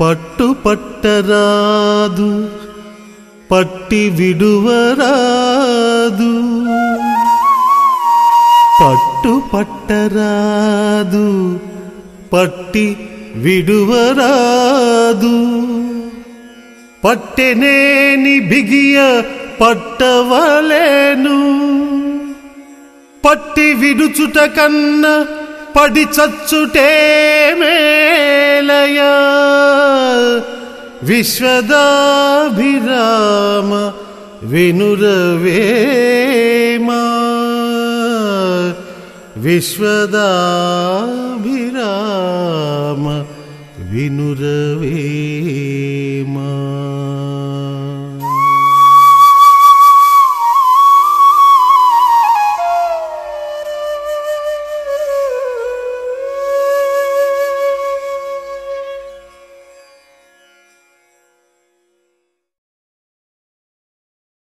పట్టు పట్టరాదు పట్టి విడువరాదు. పట్టు పట్టరాదు పట్టి విడువరాదు. పట్టెనేని బిగియ పట్టవలేను. పట్టి విడుచుట కన్న పడి చచ్చుటే మేలయ. విశ్వదాభిరామ వినురవేమా. విశ్వదాభిరామ వినురవేమా.